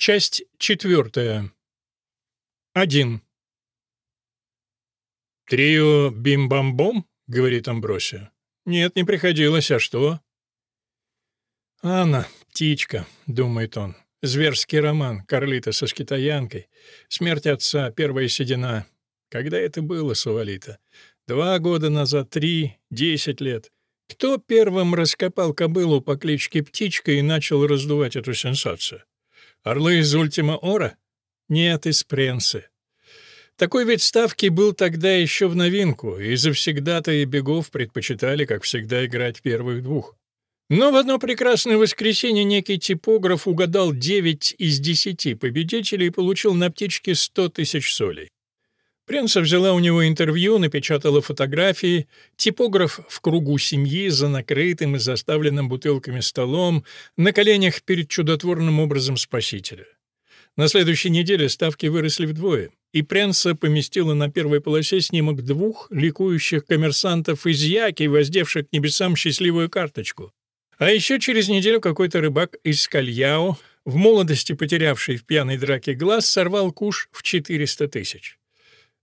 Часть четвертая. Один. «Трио бим-бам-бом?» — говорит Амбросия. «Нет, не приходилось, а что?» «Анна, птичка», — думает он. «Зверский роман, Карлита со скитаянкой. Смерть отца, первая седина. Когда это было, Савалита? Два года назад, три, десять лет. Кто первым раскопал кобылу по кличке Птичка и начал раздувать эту сенсацию? Орлы из Ультима Ора? Нет, из Пренсы. Такой вид ставки был тогда еще в новинку, и завсегда-то и бегов предпочитали, как всегда, играть первых двух. Но в одно прекрасное воскресенье некий типограф угадал 9 из 10 победителей и получил на птичке 100 тысяч солей. Пренса взяла у него интервью, напечатала фотографии. Типограф в кругу семьи, за накрытым и заставленным бутылками столом, на коленях перед чудотворным образом спасителя. На следующей неделе ставки выросли вдвое, и Пренса поместила на первой полосе снимок двух ликующих коммерсантов из Яки, воздевших к небесам счастливую карточку. А еще через неделю какой-то рыбак из Кальяо, в молодости потерявший в пьяной драке глаз, сорвал куш в 400 тысяч.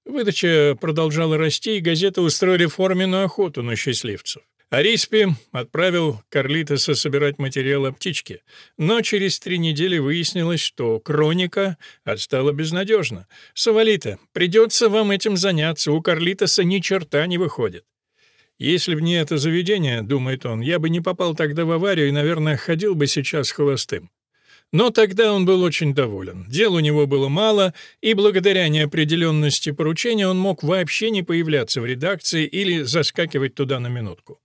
Выдача продолжала расти, и газеты устроили форменную охоту на счастливцев. Ариспи отправил Карлитоса собирать материал о птичке, но через три недели выяснилось, что Кроника отстала безнадежно. «Савалита, придется вам этим заняться, у Карлитоса ни черта не выходит». «Если б не это заведение, — думает он, — я бы не попал тогда в аварию и, наверное, ходил бы сейчас холостым. Но тогда он был очень доволен. Дел у него было мало, и благодаря неопределенности поручения он мог вообще не появляться в редакции или заскакивать туда на минутку.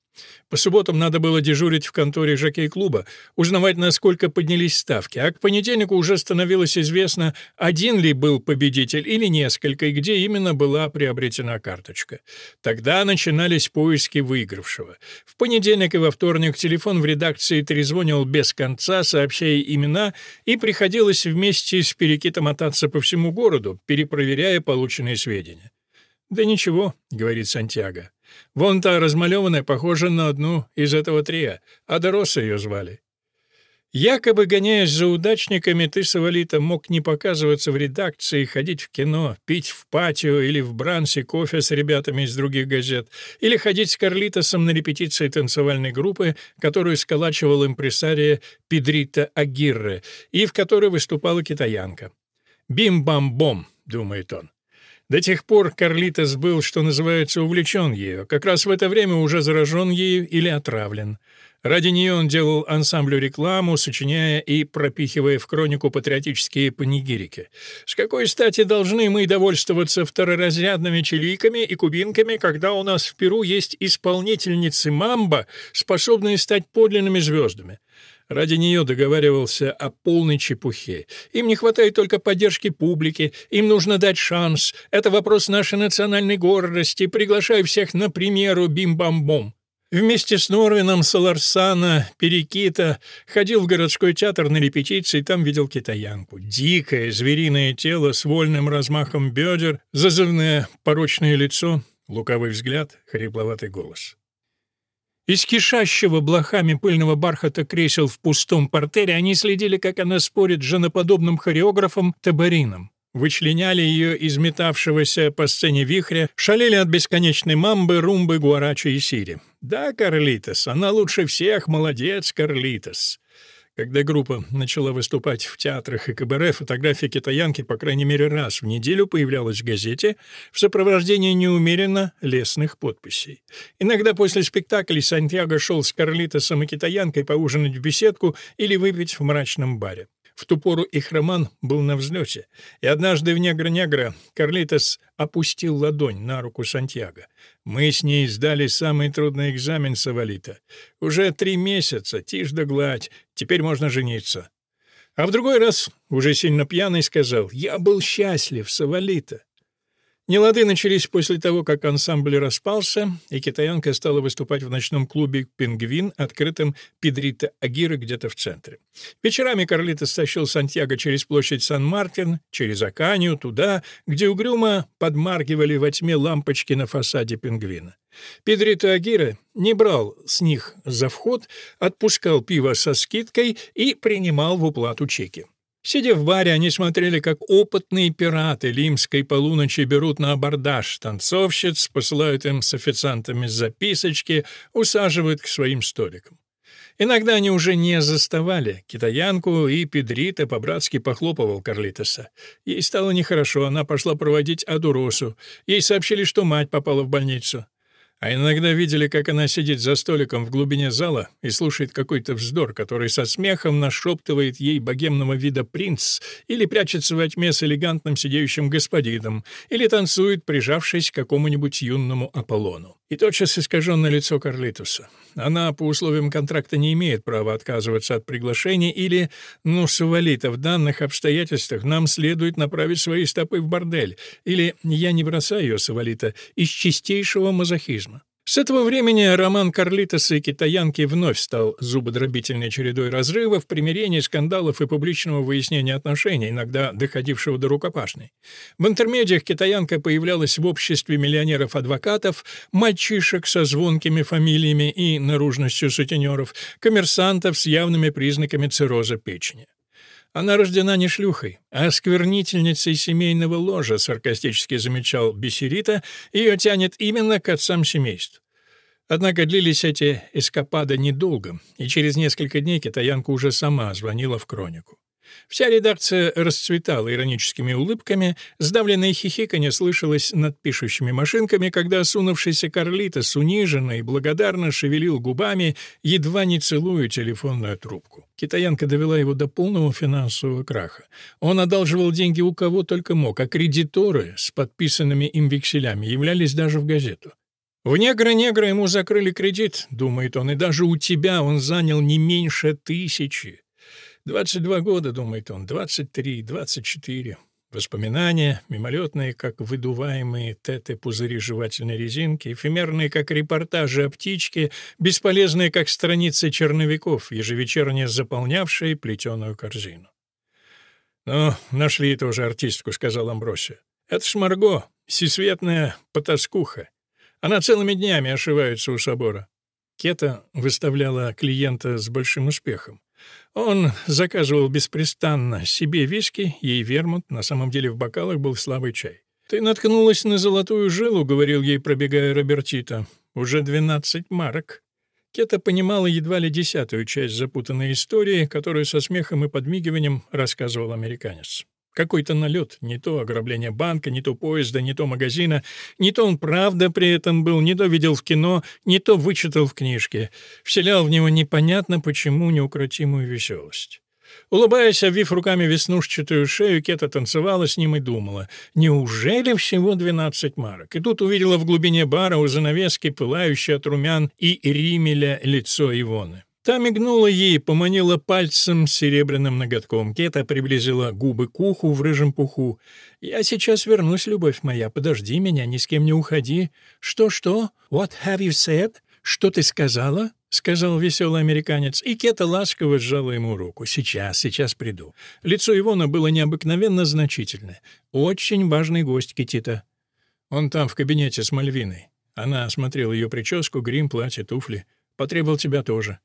По субботам надо было дежурить в конторе жокей-клуба, узнавать, насколько поднялись ставки, а к понедельнику уже становилось известно, один ли был победитель или несколько, и где именно была приобретена карточка. Тогда начинались поиски выигравшего. В понедельник и во вторник телефон в редакции трезвонил без конца, сообщая имена, и приходилось вместе с Перекитом мотаться по всему городу, перепроверяя полученные сведения. «Да ничего», — говорит Сантьяго. Вон та размалеванная похожа на одну из этого трия, а Дороса ее звали. Якобы, гоняясь за удачниками, ты, Савалита, мог не показываться в редакции, ходить в кино, пить в патио или в брансе кофе с ребятами из других газет, или ходить с Карлитосом на репетиции танцевальной группы, которую сколачивал импресария Педрита Агирре, и в которой выступала китаянка. «Бим-бам-бом», — думает он. До тех пор Карлитос был, что называется, увлечен ею, как раз в это время уже заражен ею или отравлен. Ради нее он делал ансамблю рекламу, сочиняя и пропихивая в хронику патриотические панигирики. С какой стати должны мы довольствоваться второразрядными чиликами и кубинками, когда у нас в Перу есть исполнительницы мамба, способные стать подлинными звездами? Ради нее договаривался о полной чепухе. Им не хватает только поддержки публики, им нужно дать шанс. Это вопрос нашей национальной гордости. Приглашаю всех на премьеру «Бим-бам-бом». Вместе с Норвином Саларсана, Перекита, ходил в городской театр на репетиции, там видел китаянку. Дикое звериное тело с вольным размахом бедер, зазывное порочное лицо, лукавый взгляд, хрипловатый голос. Из кишащего блохами пыльного бархата кресел в пустом портере они следили, как она спорит с женоподобным хореографом Табарином. Вычленяли ее из метавшегося по сцене вихря, шалели от бесконечной мамбы, румбы, гуарачи и сири. «Да, Карлитос, она лучше всех, молодец, Карлитос!» Когда группа начала выступать в театрах и кабаре, фотография китаянки, по крайней мере, раз в неделю появлялась в газете в сопровождении неумеренно лестных подписей. Иногда после спектаклей Сантьяго шел с Карлитосом и китаянкой поужинать в беседку или выпить в мрачном баре. В ту пору их роман был на взлете, и однажды в «Негра-негра» Карлитос опустил ладонь на руку Сантьяго. «Мы с ней сдали самый трудный экзамен, Савалита. Уже три месяца, тишь да гладь, теперь можно жениться». А в другой раз, уже сильно пьяный, сказал «Я был счастлив, Савалита». Нелады начались после того, как ансамбль распался, и китаянка стала выступать в ночном клубе «Пингвин», открытом Педрита Агиры где-то в центре. Вечерами Карлита стащил Сантьяго через площадь Сан-Мартин, через Аканию, туда, где угрюмо подмаргивали во тьме лампочки на фасаде «Пингвина». Педрита Агира не брал с них за вход, отпускал пиво со скидкой и принимал в уплату чеки. Сидя в баре, они смотрели, как опытные пираты лимской полуночи берут на абордаж танцовщиц, посылают им с официантами записочки, усаживают к своим столикам. Иногда они уже не заставали китаянку, и Педрита по-братски похлопывал Карлитоса. Ей стало нехорошо, она пошла проводить Адуросу. Ей сообщили, что мать попала в больницу. А иногда видели, как она сидит за столиком в глубине зала и слушает какой-то вздор, который со смехом нашептывает ей богемного вида принц, или прячется во тьме с элегантным сидеющим господином, или танцует, прижавшись к какому-нибудь юному Аполлону. И тотчас искаженное лицо Карлитуса. Она по условиям контракта не имеет права отказываться от приглашения или, ну, Савалита, в данных обстоятельствах нам следует направить свои стопы в бордель, или я не бросаю ее, Савалита, из чистейшего мазохизма. С этого времени роман Карлитоса и китаянки вновь стал зубодробительной чередой разрывов, примирений, скандалов и публичного выяснения отношений, иногда доходившего до рукопашной. В интермедиях китаянка появлялась в обществе миллионеров-адвокатов, мальчишек со звонкими фамилиями и наружностью сутенеров, коммерсантов с явными признаками цирроза печени. Она рождена не шлюхой, а сквернительницей семейного ложа, саркастически замечал Бессерита, ее тянет именно к отцам семейств. Однако длились эти эскапады недолго, и через несколько дней китаянка уже сама звонила в Кронику. Вся редакция расцветала ироническими улыбками, сдавленное хихиканье слышалось над пишущими машинками, когда осунувшийся Карлитос униженно и благодарно шевелил губами, едва не целуя телефонную трубку. Китаянка довела его до полного финансового краха. Он одалживал деньги у кого только мог, а кредиторы с подписанными им векселями являлись даже в газету. «В негра-негра ему закрыли кредит», — думает он, — «и даже у тебя он занял не меньше тысячи». Двадцать два года, думает он, двадцать три, двадцать четыре. Воспоминания, мимолетные, как выдуваемые теты-пузыри жевательной резинки, эфемерные, как репортажи о птичке, бесполезные, как страницы черновиков, ежевечерне заполнявшие плетеную корзину. «Ну, нашли тоже артистку», — сказал Амбросия. «Это ж Марго, всесветная потаскуха. Она целыми днями ошивается у собора». Кета выставляла клиента с большим успехом. Он заказывал беспрестанно себе виски, ей вермут, на самом деле в бокалах был слабый чай. «Ты наткнулась на золотую жилу», — говорил ей, пробегая Робертита. «Уже двенадцать марок». Кета понимала едва ли десятую часть запутанной истории, которую со смехом и подмигиванием рассказывал американец. Какой-то налет, не то ограбление банка, не то поезда, не то магазина, не то он правда при этом был, не то видел в кино, не то вычитал в книжке. Вселял в него непонятно почему неукротимую веселость. Улыбаясь, обвив руками веснушчатую шею, Кета танцевала с ним и думала, неужели всего двенадцать марок? И тут увидела в глубине бара у занавески пылающее от румян и римеля лицо Ивоны. Та мигнула ей, поманила пальцем серебряным ноготком. Кета приблизила губы к уху в рыжем пуху. «Я сейчас вернусь, любовь моя. Подожди меня, ни с кем не уходи». «Что-что? What have you said? Что ты сказала?» — сказал веселый американец, и Кета ласково сжала ему руку. «Сейчас, сейчас приду». Лицо Ивона было необыкновенно значительное. «Очень важный гость, Китита». Он там, в кабинете с Мальвиной. Она осмотрела ее прическу, грим, платье, туфли. «Потребовал тебя тоже».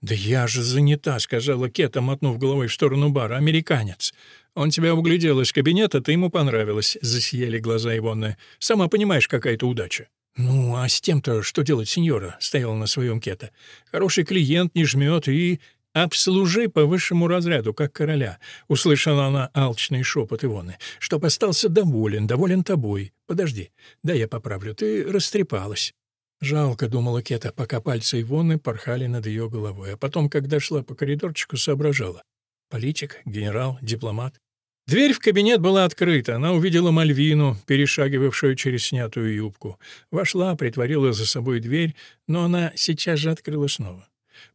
«Да я же занята», — сказала Кета, мотнув головой в сторону бара. «Американец. Он тебя углядел из кабинета, ты ему понравилась», — засияли глаза Ивонны. «Сама понимаешь, какая-то удача». «Ну, а с тем-то что делать, сеньора?» — стояла на своем Кета. «Хороший клиент не жмет и...» «Обслужи по высшему разряду, как короля», — услышала она алчный шепот Ивоны, «чтоб остался доволен, доволен тобой. Подожди, да я поправлю, ты растрепалась». Жалко, думала Кета, пока пальцы Ивоны порхали над ее головой, а потом, когда шла по коридорчику, соображала. Политик, генерал, дипломат. Дверь в кабинет была открыта. Она увидела Мальвину, перешагивавшую через снятую юбку. Вошла, притворила за собой дверь, но она сейчас же открыла снова.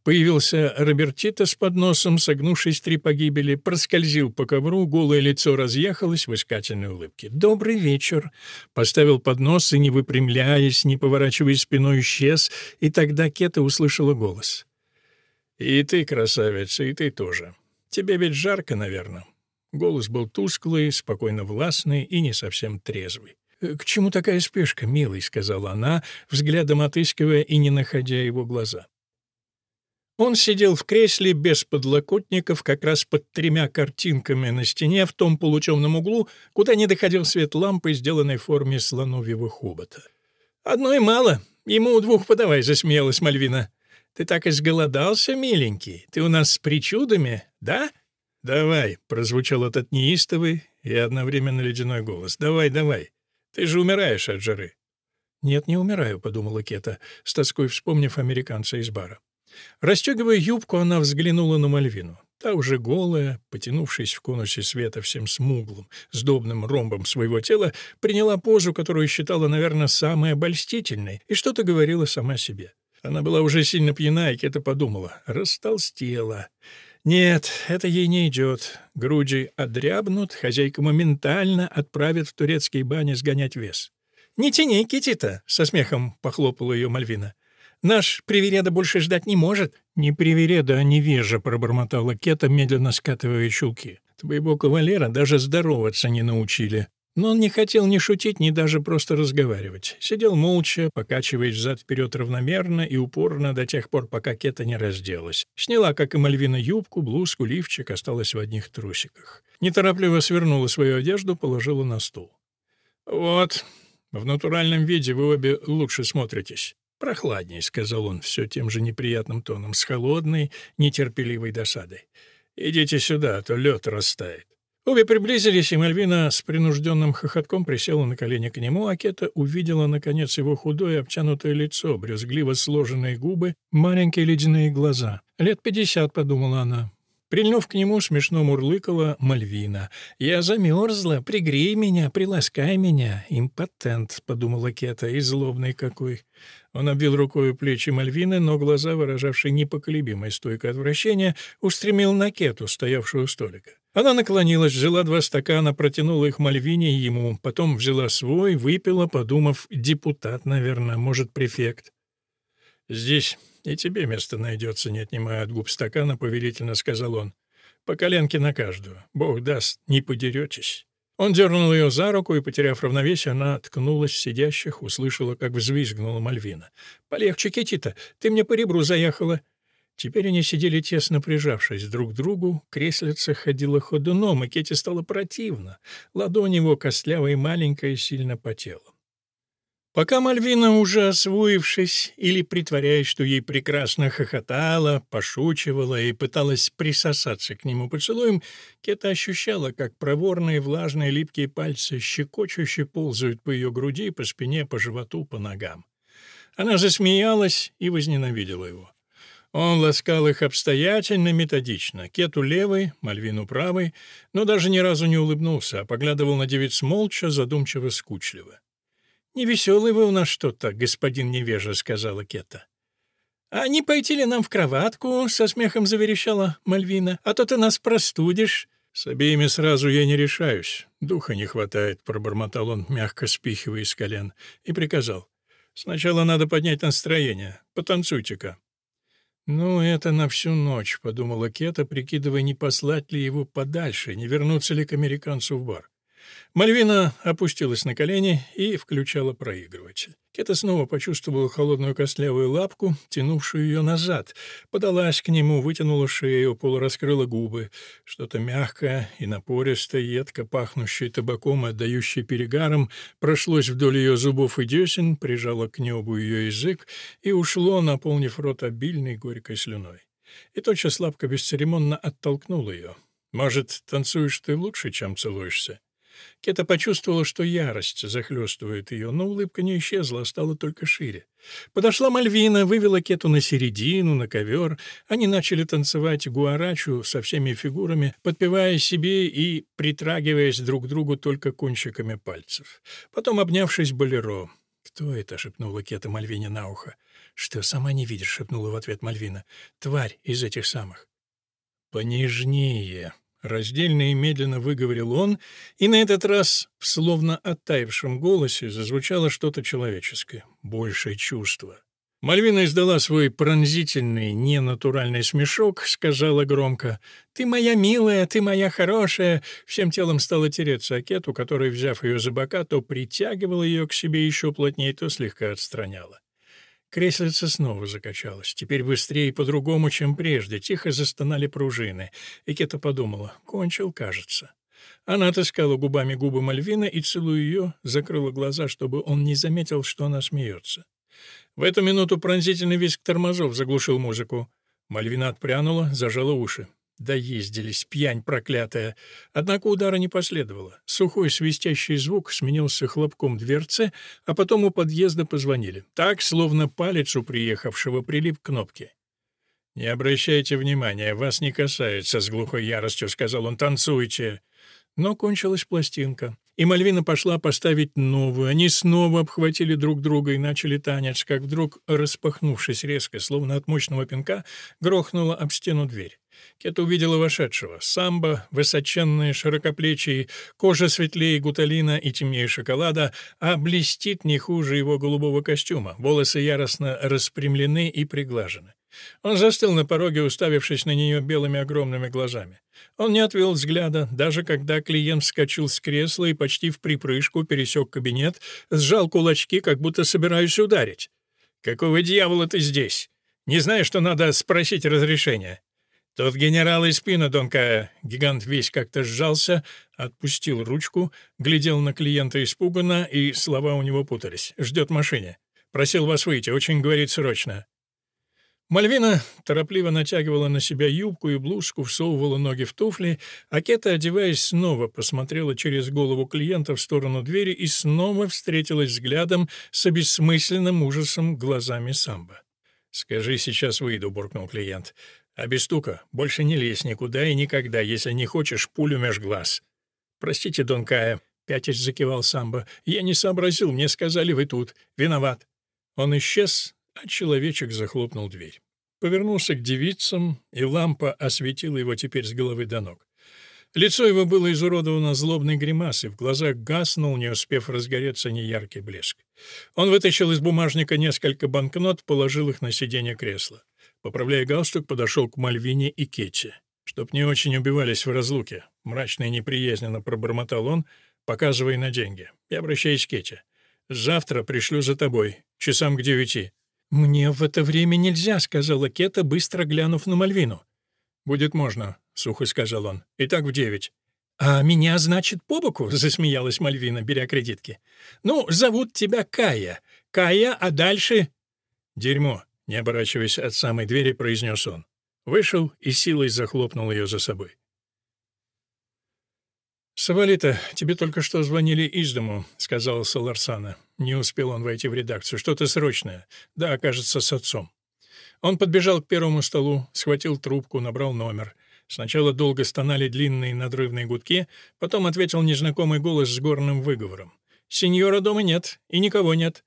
Появился Робертито с подносом, согнувшись три погибели, проскользил по ковру, голое лицо разъехалось в искательной улыбке. «Добрый вечер!» Поставил поднос и, не выпрямляясь, не поворачивая спиной, исчез, и тогда Кета услышала голос. «И ты, красавица, и ты тоже. Тебе ведь жарко, наверное». Голос был тусклый, спокойно властный и не совсем трезвый. «К чему такая спешка, милый?» — сказала она, взглядом отыскивая и не находя его глаза. Он сидел в кресле без подлокотников, как раз под тремя картинками на стене в том полутемном углу, куда не доходил свет лампы, сделанной в форме слоновьего хобота. «Одной мало. Ему двух подавай», — засмеялась Мальвина. «Ты так изголодался, миленький? Ты у нас с причудами, да?» «Давай», — прозвучал этот неистовый и одновременно ледяной голос. «Давай, давай. Ты же умираешь от жары». «Нет, не умираю», — подумала Кета, с тоской вспомнив американца из бара. Расстегивая юбку, она взглянула на Мальвину. Та уже голая, потянувшись в конусе света всем смуглым, сдобным ромбом своего тела, приняла позу, которую считала, наверное, самой обольстительной, и что-то говорила сама себе. Она была уже сильно пьяна, и Кета подумала. Растолстела. Нет, это ей не идет. Груди одрябнут, хозяйка моментально отправит в турецкие бани сгонять вес. «Не тяни, Китита!» — со смехом похлопала ее Мальвина. Наш привереда больше ждать не может». «Не привереда, а невежа», — пробормотала Кета, медленно скатывая чулки. «Твоего кавалера даже здороваться не научили». Но он не хотел ни шутить, ни даже просто разговаривать. Сидел молча, покачиваясь взад-вперед равномерно и упорно до тех пор, пока Кета не разделась. Сняла, как и Мальвина, юбку, блузку, лифчик, осталась в одних трусиках. Неторопливо свернула свою одежду, положила на стул. «Вот, в натуральном виде вы обе лучше смотритесь. «Прохладней», — сказал он все тем же неприятным тоном, с холодной, нетерпеливой досадой. «Идите сюда, а то лед растает». Обе приблизились, и Мальвина с принужденным хохотком присела на колени к нему, а Кета увидела, наконец, его худое обтянутое лицо, брезгливо сложенные губы, маленькие ледяные глаза. «Лет пятьдесят», — подумала она. Прильнув к нему, смешно мурлыкала Мальвина. «Я замерзла, пригрей меня, приласкай меня». «Импотент», — подумала Кета, и злобный какой. Он обвил рукой плечи Мальвины, но глаза, выражавшие непоколебимое стойкое отвращение, устремил на Кету, стоявшую у столика. Она наклонилась, взяла два стакана, протянула их Мальвине и ему, потом взяла свой, выпила, подумав, депутат, наверное, может, префект. «Здесь и тебе место найдется», — не отнимая от губ стакана, повелительно сказал он. «По коленке на каждую. Бог даст, не подеретесь». Он дернул ее за руку, и, потеряв равновесие, она ткнулась в сидящих, услышала, как взвизгнула Мальвина. «Полегче, Китита, ты мне по ребру заехала». Теперь они сидели тесно прижавшись друг к другу, креслица ходила ходуном, и Кете стало противно. Ладонь его, костлявая и маленькая, сильно потела. Пока Мальвина, уже освоившись или притворяясь, что ей прекрасно хохотала, пошучивала и пыталась присосаться к нему поцелуем, Кета ощущала, как проворные, влажные, липкие пальцы щекочуще ползают по ее груди, по спине, по животу, по ногам. Она засмеялась и возненавидела его. Он ласкал их обстоятельно, методично. Кету левой, Мальвину правой, но даже ни разу не улыбнулся, а поглядывал на девиц молча, задумчиво, скучливо. «Невеселый вы у нас что-то, господин невежа», — сказала Кета. «А не пойти ли нам в кроватку?» — со смехом заверещала Мальвина. «А то ты нас простудишь». «С обеими сразу я не решаюсь. Духа не хватает», — пробормотал он, мягко спихивая с колен, и приказал. «Сначала надо поднять настроение. Потанцуйте-ка». «Ну, это на всю ночь», — подумала Кета, прикидывая, не послать ли его подальше, не вернуться ли к американцу в бар. Мальвина опустилась на колени и включала проигрыватель. Кета снова почувствовала холодную костлявую лапку, тянувшую ее назад. Подалась к нему, вытянула шею, полураскрыла губы. Что-то мягкое и напористое, едко пахнущее табаком и отдающее перегаром, прошлось вдоль ее зубов и десен, прижало к небу ее язык и ушло, наполнив рот обильной горькой слюной. И тотчас лапка бесцеремонно оттолкнула ее. «Может, танцуешь ты лучше, чем целуешься?» Кета почувствовала, что ярость захлестывает ее, но улыбка не исчезла, а стала только шире. Подошла Мальвина, вывела Кету на середину, на ковер. Они начали танцевать гуарачу со всеми фигурами, подпевая себе и притрагиваясь друг к другу только кончиками пальцев. Потом, обнявшись, болеро. «Кто это?» — шепнула Кета Мальвине на ухо. «Что, сама не видишь?» — шепнула в ответ Мальвина. «Тварь из этих самых». «Понежнее», Раздельно и медленно выговорил он, и на этот раз в словно оттаившем голосе зазвучало что-то человеческое, большее чувство. Мальвина издала свой пронзительный, ненатуральный смешок, сказала громко «Ты моя милая, ты моя хорошая», всем телом стала тереться Акету, который, взяв ее за бока, то притягивал ее к себе еще плотнее, то слегка отстраняла. Креслица снова закачалась. Теперь быстрее и по-другому, чем прежде. Тихо застонали пружины. И Кета подумала. Кончил, кажется. Она отыскала губами губы Мальвина и, целуя ее, закрыла глаза, чтобы он не заметил, что она смеется. В эту минуту пронзительный визг тормозов заглушил музыку. Мальвина отпрянула, зажала уши. Доездились, пьянь проклятая. Однако удара не последовало. Сухой свистящий звук сменился хлопком дверцы, а потом у подъезда позвонили. Так, словно палец у приехавшего прилип к кнопке. «Не обращайте внимания, вас не касается», — с глухой яростью сказал он. «Танцуйте». Но кончилась пластинка. И Мальвина пошла поставить новую. Они снова обхватили друг друга и начали танец, как вдруг, распахнувшись резко, словно от мощного пинка, грохнула об стену дверь. Кета увидела вошедшего. Самбо, высоченные, широкоплечие, кожа светлее гуталина и темнее шоколада, а блестит не хуже его голубого костюма. Волосы яростно распрямлены и приглажены. Он застыл на пороге, уставившись на нее белыми огромными глазами. Он не отвел взгляда, даже когда клиент вскочил с кресла и почти в припрыжку пересек кабинет, сжал кулачки, как будто собираясь ударить. «Какого дьявола ты здесь? Не знаешь, что надо спросить разрешения?» «Тот генерал из спина, Донкая!» Гигант весь как-то сжался, отпустил ручку, глядел на клиента испуганно, и слова у него путались. «Ждет машине. Просил вас выйти, очень говорит срочно». Мальвина торопливо натягивала на себя юбку и блузку, всовывала ноги в туфли, а Кета, одеваясь, снова посмотрела через голову клиента в сторону двери и снова встретилась взглядом с обессмысленным ужасом глазами самбо. «Скажи, сейчас выйду», — буркнул клиент. «А без стука больше не лезь никуда и никогда, если не хочешь пулю меж глаз». «Простите, Дон Кая», — пятясь закивал самбо. «Я не сообразил, мне сказали, вы тут. Виноват». Он исчез, а человечек захлопнул дверь. Повернулся к девицам, и лампа осветила его теперь с головы до ног. Лицо его было изуродовано злобной гримасой, в глазах гаснул, не успев разгореться неяркий блеск. Он вытащил из бумажника несколько банкнот, положил их на сиденье кресла. Поправляя галстук, подошел к Мальвине и Кетти. «Чтоб не очень убивались в разлуке», — мрачно и неприязненно пробормотал он, показывая на деньги. «Я обращаюсь к Кетти. Завтра пришлю за тобой, часам к девяти. «Мне в это время нельзя», — сказала Кета, быстро глянув на Мальвину. «Будет можно», — сухо сказал он. «Итак, в девять». «А меня, значит, по боку?» — засмеялась Мальвина, беря кредитки. «Ну, зовут тебя Кая. Кая, а дальше...» «Дерьмо», — не оборачиваясь от самой двери, произнес он. Вышел и силой захлопнул ее за собой. «Савалита, тебе только что звонили из дому», — сказала Саларсана. Не успел он войти в редакцию. «Что-то срочное. Да, кажется, с отцом». Он подбежал к первому столу, схватил трубку, набрал номер. Сначала долго стонали длинные надрывные гудки, потом ответил незнакомый голос с горным выговором. «Сеньора дома нет, и никого нет».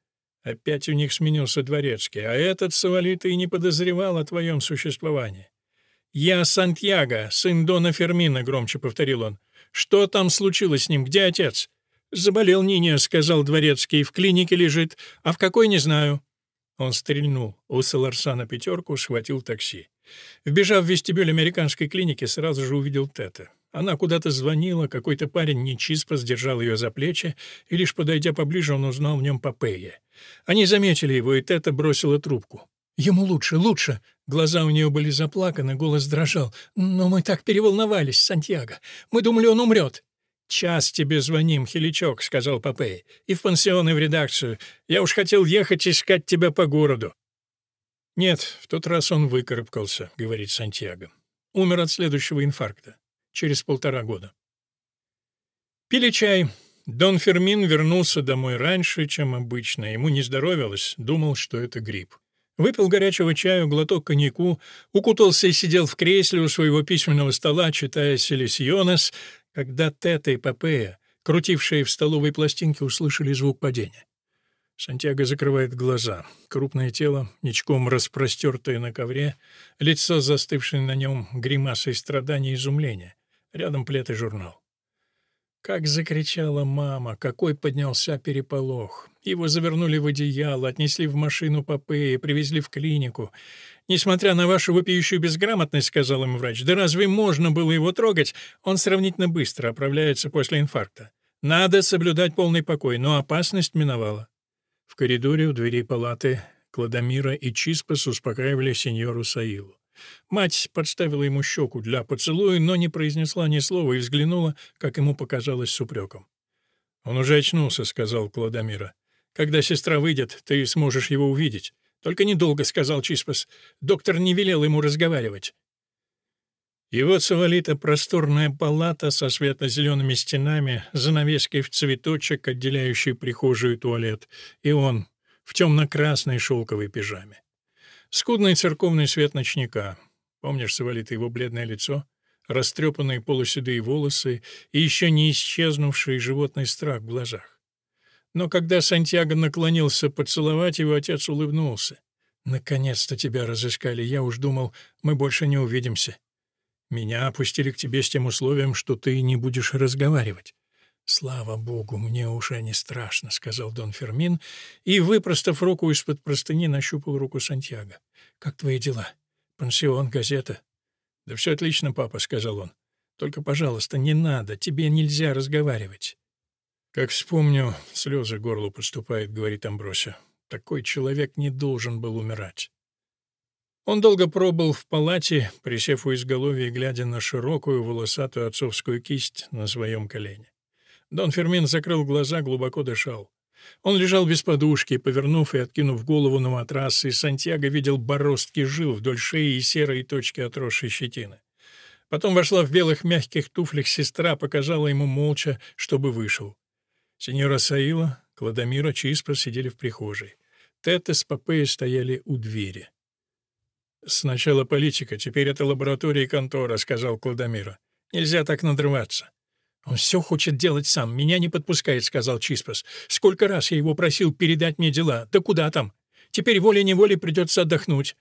Опять у них сменился дворецкий, а этот Савалита и не подозревал о твоем существовании. «Я Сантьяго, сын Дона Фермина», — громче повторил он. Что там случилось с ним? Где отец?» «Заболел Ниня», — сказал дворецкий. «В клинике лежит. А в какой, не знаю». Он стрельнул. У Саларсана пятерку, схватил такси. Вбежав в вестибюль американской клиники, сразу же увидел Тета. Она куда-то звонила, какой-то парень нечиспо сдержал ее за плечи, и лишь подойдя поближе, он узнал в нем Попея. Они заметили его, и Тета бросила трубку. «Ему лучше, лучше!» Глаза у нее были заплаканы, голос дрожал. «Но мы так переволновались, Сантьяго. Мы думали, он умрет». «Час тебе звоним, Хиличок», — сказал Попей. «И в пансион, и в редакцию. Я уж хотел ехать искать тебя по городу». «Нет, в тот раз он выкарабкался», — говорит Сантьяго. «Умер от следующего инфаркта. Через полтора года». Пили чай. Дон Фермин вернулся домой раньше, чем обычно. Ему не здоровилось, думал, что это грипп. Выпил горячего чаю, глоток коньяку, укутался и сидел в кресле у своего письменного стола, читая «Селесионес», когда Тета и Попея, крутившие в столовой пластинке, услышали звук падения. Сантьяго закрывает глаза. Крупное тело, ничком распростертое на ковре, лицо, застывшее на нем гримасой страдания и изумления. Рядом плед и журнал. Как закричала мама, какой поднялся переполох. Его завернули в одеяло, отнесли в машину Попея, привезли в клинику. «Несмотря на вашу вопиющую безграмотность, — сказал ему врач, — да разве можно было его трогать? Он сравнительно быстро оправляется после инфаркта. Надо соблюдать полный покой, но опасность миновала». В коридоре у дверей палаты Кладомира и Чиспас успокаивали сеньору Саилу. Мать подставила ему щеку для поцелуя, но не произнесла ни слова и взглянула, как ему показалось, с упреком. «Он уже очнулся», — сказал Кладомира. «Когда сестра выйдет, ты сможешь его увидеть. Только недолго», — сказал Чиспас. «Доктор не велел ему разговаривать». И вот Савалита просторная палата со светло-зелеными стенами, занавеской в цветочек, отделяющий прихожую и туалет, и он в темно-красной шелковой пижаме. Скудный церковный свет ночника. Помнишь, Савалита, его бледное лицо? Растрепанные полуседые волосы и еще не исчезнувший животный страх в глазах. Но когда Сантьяго наклонился поцеловать его, отец улыбнулся. «Наконец-то тебя разыскали. Я уж думал, мы больше не увидимся. Меня опустили к тебе с тем условием, что ты не будешь разговаривать. «Слава богу, мне уже не страшно», — сказал Дон Фермин, и, выпростав руку из-под простыни, нащупал руку Сантьяго. «Как твои дела? Пансион, газета?» «Да все отлично, папа», — сказал он. «Только, пожалуйста, не надо, тебе нельзя разговаривать». «Как вспомню, слезы горлу подступают», — говорит Амбросия. «Такой человек не должен был умирать». Он долго пробыл в палате, присев у изголовья и глядя на широкую волосатую отцовскую кисть на своем колене. Дон Фермин закрыл глаза, глубоко дышал. Он лежал без подушки, повернув и откинув голову на матрас, и Сантьяго видел бороздки жил вдоль шеи и серые точки отросшей щетины. Потом вошла в белых мягких туфлях сестра, показала ему молча, чтобы вышел. Сеньора Саила, Кладомира, Чиспа сидели в прихожей. Тета с Попеей стояли у двери. «Сначала политика, теперь это лаборатория и контора», — сказал Кладомира. «Нельзя так надрываться. «Он все хочет делать сам, меня не подпускает», — сказал Чиспас. «Сколько раз я его просил передать мне дела, да куда там? Теперь волей-неволей придется отдохнуть».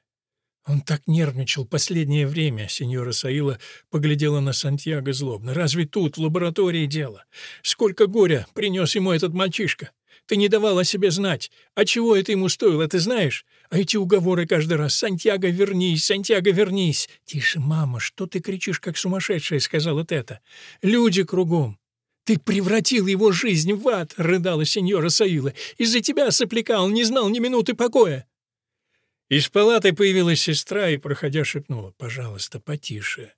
Он так нервничал последнее время, сеньора Саила поглядела на Сантьяго злобно. «Разве тут, в лаборатории, дело? Сколько горя принес ему этот мальчишка? Ты не давал о себе знать. А чего это ему стоило, ты знаешь? А эти уговоры каждый раз. «Сантьяго, вернись! Сантьяго, вернись!» «Тише, мама, что ты кричишь, как сумасшедшая?» — сказала Тета. «Люди кругом. «Ты превратил его жизнь в ад!» — рыдала сеньора Саила. «Из-за тебя, сопляка, он не знал ни минуты покоя!» Из палаты появилась сестра и, проходя, шепнула. «Пожалуйста, потише».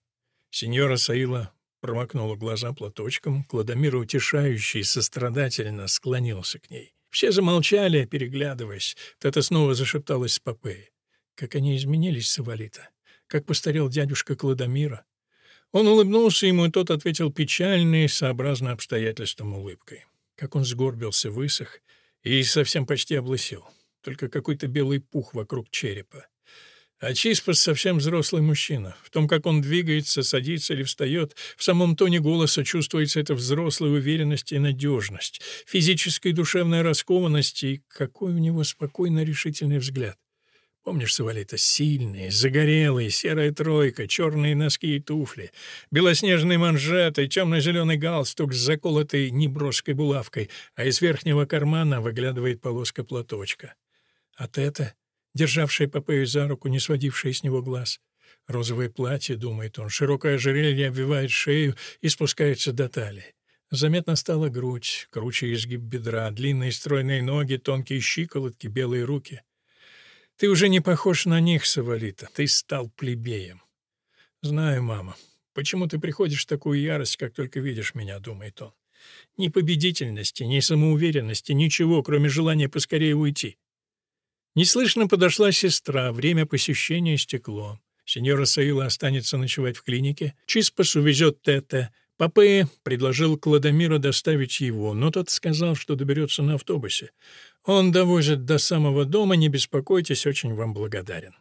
Сеньора Саила промокнула глаза платочком, Кладомир, утешающий, сострадательно склонился к ней. Все замолчали, переглядываясь. Тета снова зашепталась с Попеей. Как они изменились, Савалита. Как постарел дядюшка Кладомира. Он улыбнулся ему, и тот ответил печальной, сообразно обстоятельствам улыбкой. Как он сгорбился, высох и совсем почти облысел. Только какой-то белый пух вокруг черепа. А Чиспас совсем взрослый мужчина. В том, как он двигается, садится или встает, в самом тоне голоса чувствуется эта взрослая уверенность и надежность, физическая и душевная раскованность и какой у него спокойно решительный взгляд. Помнишь, Савалита, сильный, загорелый, серая тройка, черные носки и туфли, белоснежный манжет и темно-зеленый галстук с заколотой неброской булавкой, а из верхнего кармана выглядывает полоска платочка. От это державшая Попею за руку, не сводившая с него глаз. Розовое платье, думает он, широкое ожерелье обвивает шею и спускается до талии. Заметно стала грудь, круче изгиб бедра, длинные стройные ноги, тонкие щиколотки, белые руки. Ты уже не похож на них, Савалита, ты стал плебеем. Знаю, мама. Почему ты приходишь в такую ярость, как только видишь меня, думает он. Ни победительности, ни самоуверенности, ничего, кроме желания поскорее уйти. Неслышно подошла сестра, время посещения стекло. Сеньора Саила останется ночевать в клинике, Чиспас увезет Тете. Папе предложил Кладомира доставить его, но тот сказал, что доберется на автобусе. Он довозит до самого дома, не беспокойтесь, очень вам благодарен.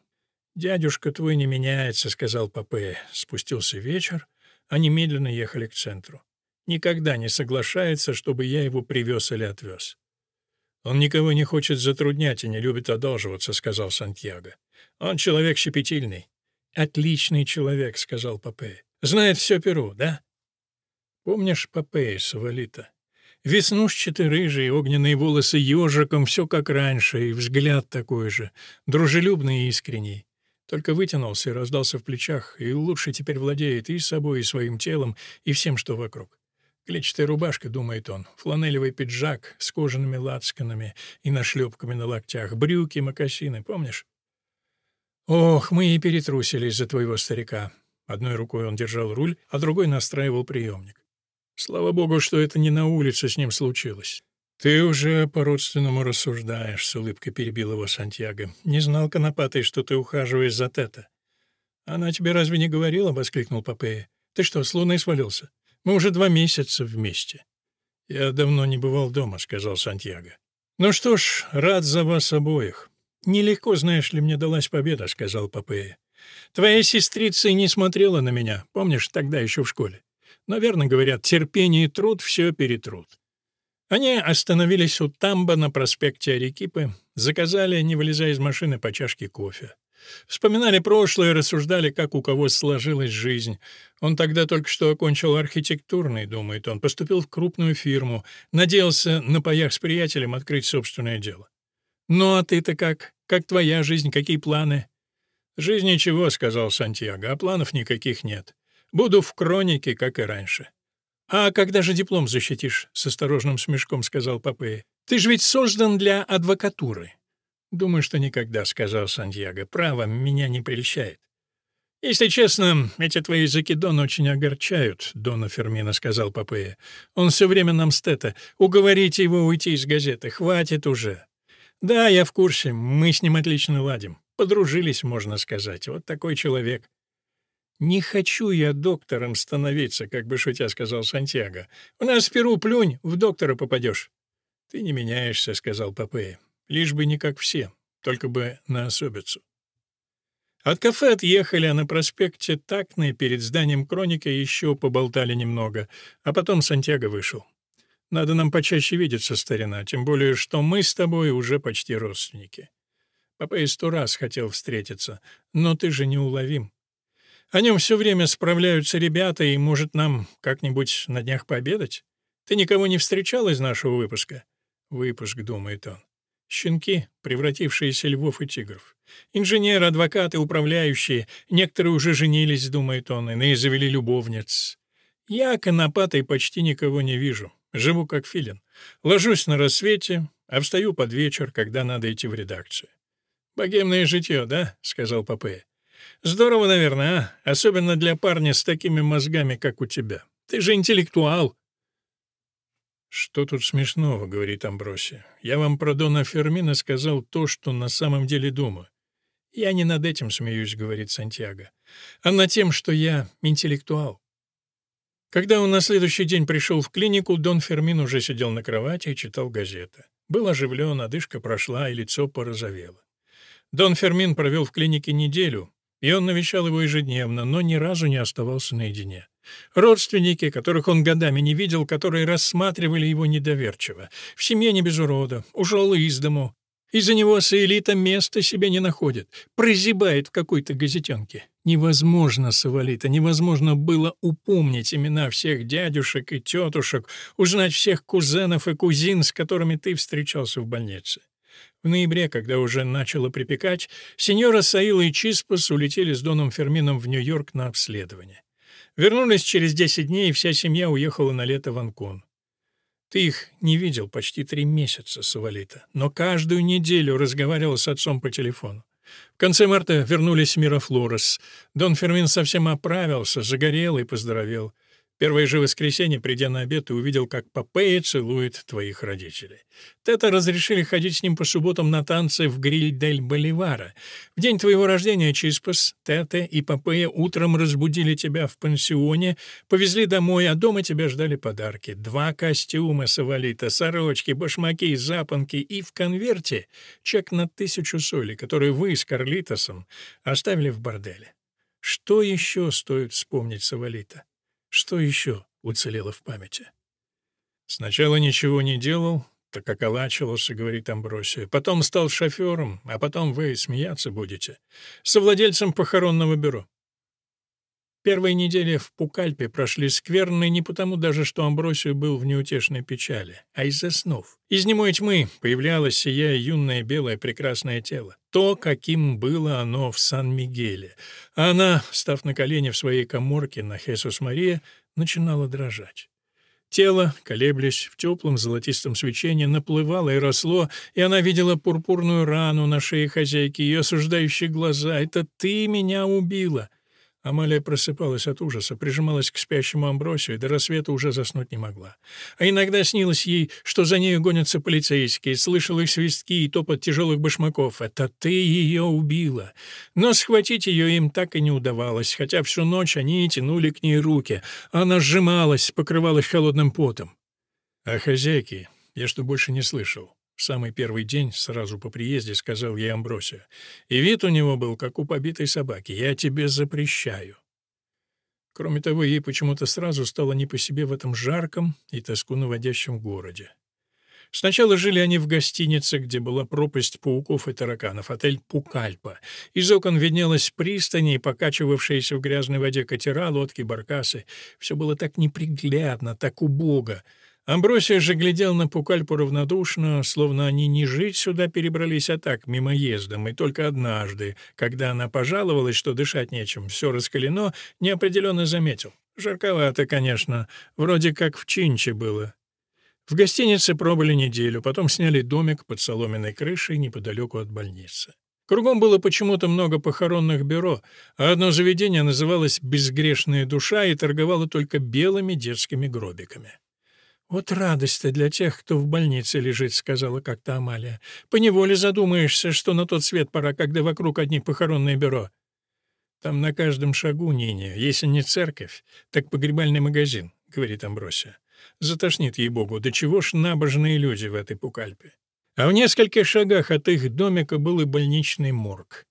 «Дядюшка твой не меняется», — сказал Папе. Спустился вечер, они медленно ехали к центру. «Никогда не соглашается, чтобы я его привез или отвез. «Он никого не хочет затруднять и не любит одалживаться», — сказал Сантьяго. «Он человек щепетильный». «Отличный человек», — сказал Попей. «Знает все Перу, да?» «Помнишь Попея, Савалита?» Веснушчатые рыжие, огненные волосы ежиком, все как раньше, и взгляд такой же, дружелюбный и искренний. Только вытянулся и раздался в плечах, и лучше теперь владеет и собой, и своим телом, и всем, что вокруг. Клетчатая рубашка, думает он, фланелевый пиджак с кожаными лацканами и нашлепками на локтях, брюки, мокасины, помнишь? Ох, мы и перетрусили из-за твоего старика. Одной рукой он держал руль, а другой настраивал приемник. Слава богу, что это не на улице с ним случилось. «Ты уже по-родственному рассуждаешь», — с улыбкой перебил его Сантьяго. «Не знал, Конопатый, что ты ухаживаешь за Тета». «Она тебе разве не говорила?» — воскликнул Попея. «Ты что, с луной свалился? Мы уже два месяца вместе». «Я давно не бывал дома», — сказал Сантьяго. «Ну что ж, рад за вас обоих. Нелегко, знаешь ли, мне далась победа», — сказал Попея. «Твоя сестрица и не смотрела на меня, помнишь, тогда еще в школе. Но, верно говорят, терпение и труд все перетрут. Они остановились у Тамба на проспекте Арекипы, заказали, не вылезая из машины, по чашке кофе. Вспоминали прошлое, рассуждали, как у кого сложилась жизнь. Он тогда только что окончил архитектурный, думает он, поступил в крупную фирму, надеялся на паях с приятелем открыть собственное дело. «Ну а ты-то как? Как твоя жизнь? Какие планы?» «Жизнь ничего», — сказал Сантьяго, — «а планов никаких нет. Буду в кронике, как и раньше». «А когда же диплом защитишь?» — с осторожным смешком сказал Попея. «Ты же ведь создан для адвокатуры». «Думаю, что никогда», — сказал Сантьяго. «Право меня не прельщает». «Если честно, эти твои закидоны очень огорчают», — Дона Фермина сказал Попея. «Он все время нам стета. Уговорите его уйти из газеты. Хватит уже». «Да, я в курсе. Мы с ним отлично ладим. Подружились, можно сказать. Вот такой человек». «Не хочу я доктором становиться», — как бы шутя сказал Сантьяго. «У нас в Перу плюнь, в доктора попадешь». «Ты не меняешься», — сказал Попея. «Лишь бы не как все, только бы на особицу». От кафе отъехали, а на проспекте Такны перед зданием Кроника еще поболтали немного, а потом Сантьяго вышел. «Надо нам почаще видеться, старина, тем более, что мы с тобой уже почти родственники». Папа сто раз хотел встретиться, но ты же неуловим. О нем все время справляются ребята, и, может, нам как-нибудь на днях пообедать? Ты никого не встречал из нашего выпуска?» «Выпуск», — думает он. «Щенки, превратившиеся львов и тигров. Инженеры, адвокаты, управляющие. Некоторые уже женились, думает он, иные завели любовниц. Я, конопатой, почти никого не вижу. Живу как филин. Ложусь на рассвете, а встаю под вечер, когда надо идти в редакцию. «Богемное житье, да?» — сказал Попея. Здорово, наверное, а? Особенно для парня с такими мозгами, как у тебя. Ты же интеллектуал. «Что тут смешного?» — говорит Амброси. «Я вам про Дона Фермина сказал то, что на самом деле думаю». «Я не над этим смеюсь», — говорит Сантьяго, «а над тем, что я интеллектуал». Когда он на следующий день пришел в клинику, Дон Фермин уже сидел на кровати и читал газеты. Был оживлен, одышка прошла, и лицо порозовело. Дон Фермин провел в клинике неделю, и он навещал его ежедневно, но ни разу не оставался наедине. Родственники, которых он годами не видел, которые рассматривали его недоверчиво. В семье не без урода, ушел из дому. Из-за него Саэлита места себе не находит, прозябает в какой-то газетенке. Невозможно, Савалита, невозможно было упомнить имена всех дядюшек и тетушек, узнать всех кузенов и кузин, с которыми ты встречался в больнице. В ноябре, когда уже начало припекать, сеньора Саила и Чиспас улетели с Доном Фермином в Нью-Йорк на обследование. Вернулись через 10 дней, и вся семья уехала на лето в Анкун. Ты их не видел почти три месяца, Савалита, но каждую неделю разговаривал с отцом по телефону. В конце марта вернулись Мирафлорес. Дон Фермин совсем оправился, загорел и поздоровел. Первое же воскресенье, придя на обед, ты увидел, как Попея целует твоих родителей. Тета разрешили ходить с ним по субботам на танцы в гриль Дель Боливара. В день твоего рождения Чиспас, Тета и Попея утром разбудили тебя в пансионе, повезли домой, а дома тебя ждали подарки. Два костюма савалита, сорочки, башмаки, запонки и в конверте чек на тысячу соли, который вы с Карлитосом оставили в борделе. Что еще стоит вспомнить Савалита? Что еще уцелело в памяти? Сначала ничего не делал, так околачивался, говорит Амбросия. Потом стал шофером, а потом вы смеяться будете. Совладельцем похоронного бюро. Первые недели в Пукальпе прошли скверно не потому даже, что Амбросию был в неутешной печали, а из-за снов. Из немой тьмы появлялось сияя юное белое прекрасное тело. То, каким было оно в Сан-Мигеле. А она, став на колени в своей коморке на Хесус Мария, начинала дрожать. Тело, колеблясь в теплом золотистом свечении, наплывало и росло, и она видела пурпурную рану на шее хозяйки, ее осуждающие глаза. «Это ты меня убила!» Амалия просыпалась от ужаса, прижималась к спящему Амбросию и до рассвета уже заснуть не могла. А иногда снилось ей, что за нею гонятся полицейские, слышал их свистки и топот тяжелых башмаков. «Это ты ее убила!» Но схватить ее им так и не удавалось, хотя всю ночь они тянули к ней руки. Она сжималась, покрывалась холодным потом. А хозяйки я что больше не слышал. В самый первый день, сразу по приезде, сказал ей Амбросия. И вид у него был, как у побитой собаки. «Я тебе запрещаю». Кроме того, ей почему-то сразу стало не по себе в этом жарком и тоску наводящем городе. Сначала жили они в гостинице, где была пропасть пауков и тараканов, отель «Пукальпа». Из окон виднелась пристань и покачивавшиеся в грязной воде катера, лодки, баркасы. Все было так неприглядно, так убого — Амбросия же глядел на Пукальпу равнодушно, словно они не жить сюда перебрались, а так, мимоездом, и только однажды, когда она пожаловалась, что дышать нечем, все раскалено, неопределенно заметил. Жарковато, конечно, вроде как в Чинче было. В гостинице пробыли неделю, потом сняли домик под соломенной крышей неподалеку от больницы. Кругом было почему-то много похоронных бюро, а одно заведение называлось «Безгрешная душа» и торговало только белыми детскими гробиками. «Вот радость-то для тех, кто в больнице лежит», — сказала как-то Амалия. «Поневоле задумаешься, что на тот свет пора, когда вокруг одни похоронные бюро». «Там на каждом шагу, Нине, если не церковь, так погребальный магазин», — говорит Амбросия. «Затошнит ей-богу, да чего ж набожные люди в этой пукальпе». А в нескольких шагах от их домика был и больничный морг.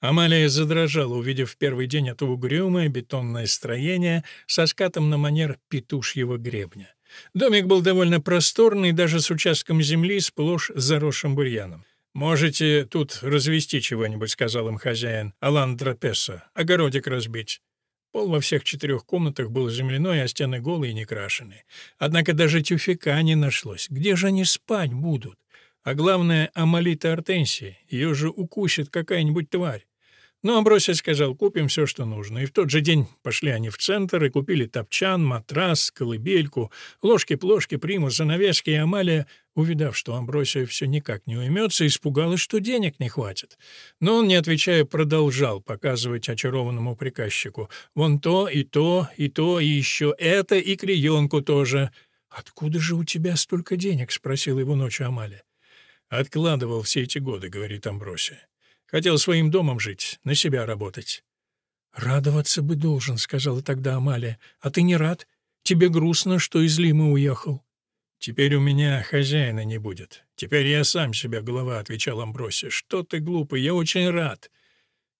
Амалия задрожала, увидев в первый день это угрюмое бетонное строение со скатом на манер петушьего гребня. Домик был довольно просторный, даже с участком земли, сплошь заросшим бурьяном. «Можете тут развести чего-нибудь», — сказал им хозяин, Алан Драпеса, — «огородик разбить». Пол во всех четырех комнатах был земляной, а стены голые и не крашены. Однако даже тюфяка не нашлось. Где же они спать будут? А главное, Амалита Артенсия. Ее же укусит какая-нибудь тварь. Но Амбросия сказал, купим все, что нужно. И в тот же день пошли они в центр и купили топчан, матрас, колыбельку, ложки-плошки, примус, занавески, и Амалия, увидав, что Амбросия все никак не уймется, испугалась, что денег не хватит. Но он, не отвечая, продолжал показывать очарованному приказчику. «Вон то, и то, и то, и еще это, и клеенку тоже». «Откуда же у тебя столько денег?» — спросила его ночью Амалия. «Откладывал все эти годы», — говорит Амбросия. Хотел своим домом жить, на себя работать». «Радоваться бы должен», — сказала тогда Амалия. «А ты не рад? Тебе грустно, что из Лимы уехал?» «Теперь у меня хозяина не будет. Теперь я сам себя голова», — отвечал Амбросия. «Что ты глупый, я очень рад».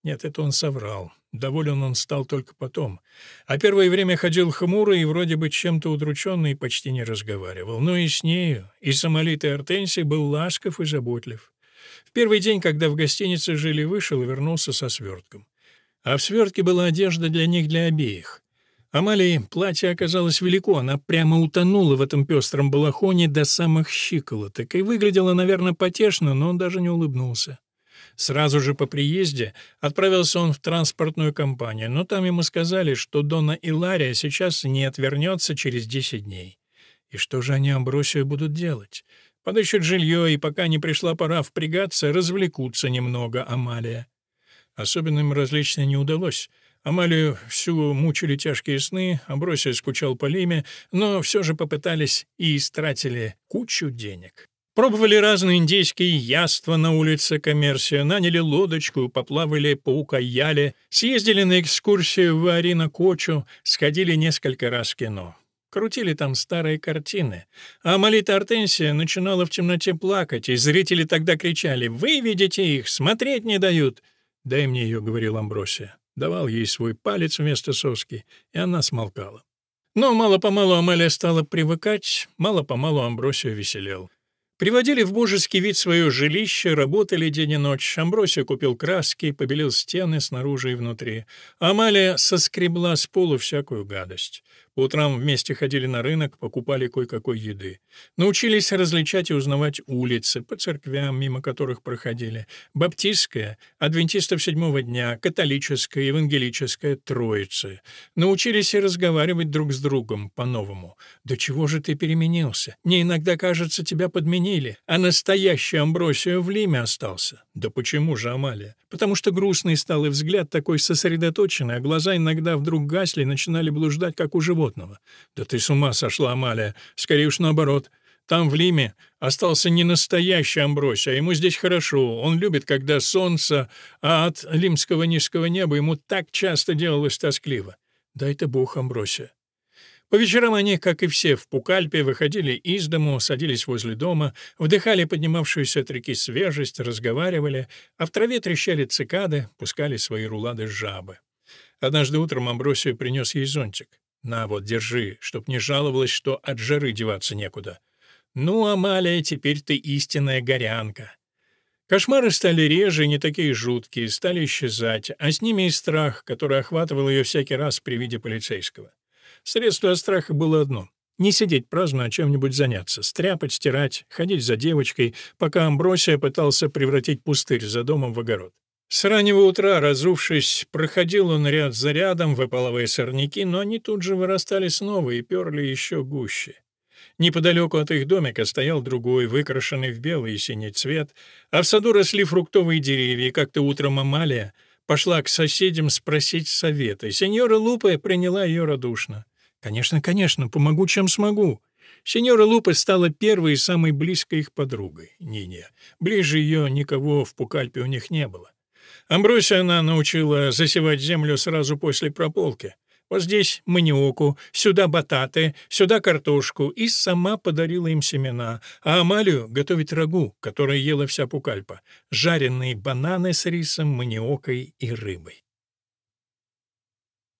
Нет, это он соврал. Доволен он стал только потом. А первое время ходил хмурый и вроде бы чем-то удрученный почти не разговаривал. Но и с нею, и с Амалитой Артенсией был ласков и заботлив. В первый день, когда в гостинице жили, вышел и вернулся со свертком. А в свертке была одежда для них для обеих. Амалии платье оказалось велико, она прямо утонула в этом пестром балахоне до самых щиколоток и выглядела, наверное, потешно, но он даже не улыбнулся. Сразу же по приезде отправился он в транспортную компанию, но там ему сказали, что Дона Илария сейчас не отвернется через 10 дней. И что же они Амбросию будут делать? Подыщут жилье, и пока не пришла пора впрягаться, развлекутся немного Амалия. Особенно им различно не удалось. Амалию всю мучили тяжкие сны, Амбросия скучал по Лиме, но все же попытались и истратили кучу денег. Пробовали разные индейские яства на улице Коммерсия, наняли лодочку, поплавали по Укаяле, съездили на экскурсию в Арина-Кочу, сходили несколько раз в кино. Крутили там старые картины. А Малита Артенсия начинала в темноте плакать, и зрители тогда кричали «Вы видите их! Смотреть не дают!» «Дай мне ее», — говорил Амбросия. Давал ей свой палец вместо соски, и она смолкала. Но мало-помалу Амалия стала привыкать, мало-помалу Амбросия веселел. Приводили в божеский вид свое жилище, работали день и ночь. Амбросия купил краски, побелил стены снаружи и внутри. Амалия соскребла с пола всякую гадость. По утрам вместе ходили на рынок, покупали кое-какой еды. Научились различать и узнавать улицы, по церквям, мимо которых проходили. Баптистская, адвентистов седьмого дня, католическая, евангелическая, троицы. Научились и разговаривать друг с другом по-новому. «Да чего же ты переменился? Мне иногда кажется, тебя подменили, а настоящий Амбросио в Лиме остался». «Да почему же, Амалия?» «Потому что грустный стал и взгляд такой сосредоточенный, а глаза иногда вдруг гасли и начинали блуждать, как у животного. Да ты с ума сошла, Амалия. Скорее уж наоборот. Там, в Лиме, остался не настоящий Амбросий, а ему здесь хорошо. Он любит, когда солнце, а от лимского низкого неба ему так часто делалось тоскливо. Дай-то бог Амбросия. По вечерам они, как и все в Пукальпе, выходили из дому, садились возле дома, вдыхали поднимавшуюся от реки свежесть, разговаривали, а в траве трещали цикады, пускали свои рулады жабы. Однажды утром Амбросия принес ей зонтик. «На вот, держи, чтоб не жаловалась, что от жары деваться некуда». «Ну, Амалия, теперь ты истинная горянка». Кошмары стали реже не такие жуткие, стали исчезать, а с ними и страх, который охватывал ее всякий раз при виде полицейского. Средство от страха было одно — не сидеть праздно, а чем-нибудь заняться, стряпать, стирать, ходить за девочкой, пока Амбросия пытался превратить пустырь за домом в огород. С раннего утра, разувшись, проходил он ряд за рядом, выпалывая сорняки, но они тут же вырастали снова и перли еще гуще. Неподалеку от их домика стоял другой, выкрашенный в белый и синий цвет, а в саду росли фруктовые деревья, и как-то утром Амалия пошла к соседям спросить совета, сеньора Лупа приняла ее радушно. «Конечно, конечно, помогу, чем смогу». Сеньора Лупа стала первой и самой близкой их подругой, Нине. Ближе ее никого в Пукальпе у них не было. Амбросия она научила засевать землю сразу после прополки. Вот здесь маниоку, сюда бататы, сюда картошку, и сама подарила им семена, а Амалию готовить рагу, которое ела вся Пукальпа, жареные бананы с рисом, маниокой и рыбой.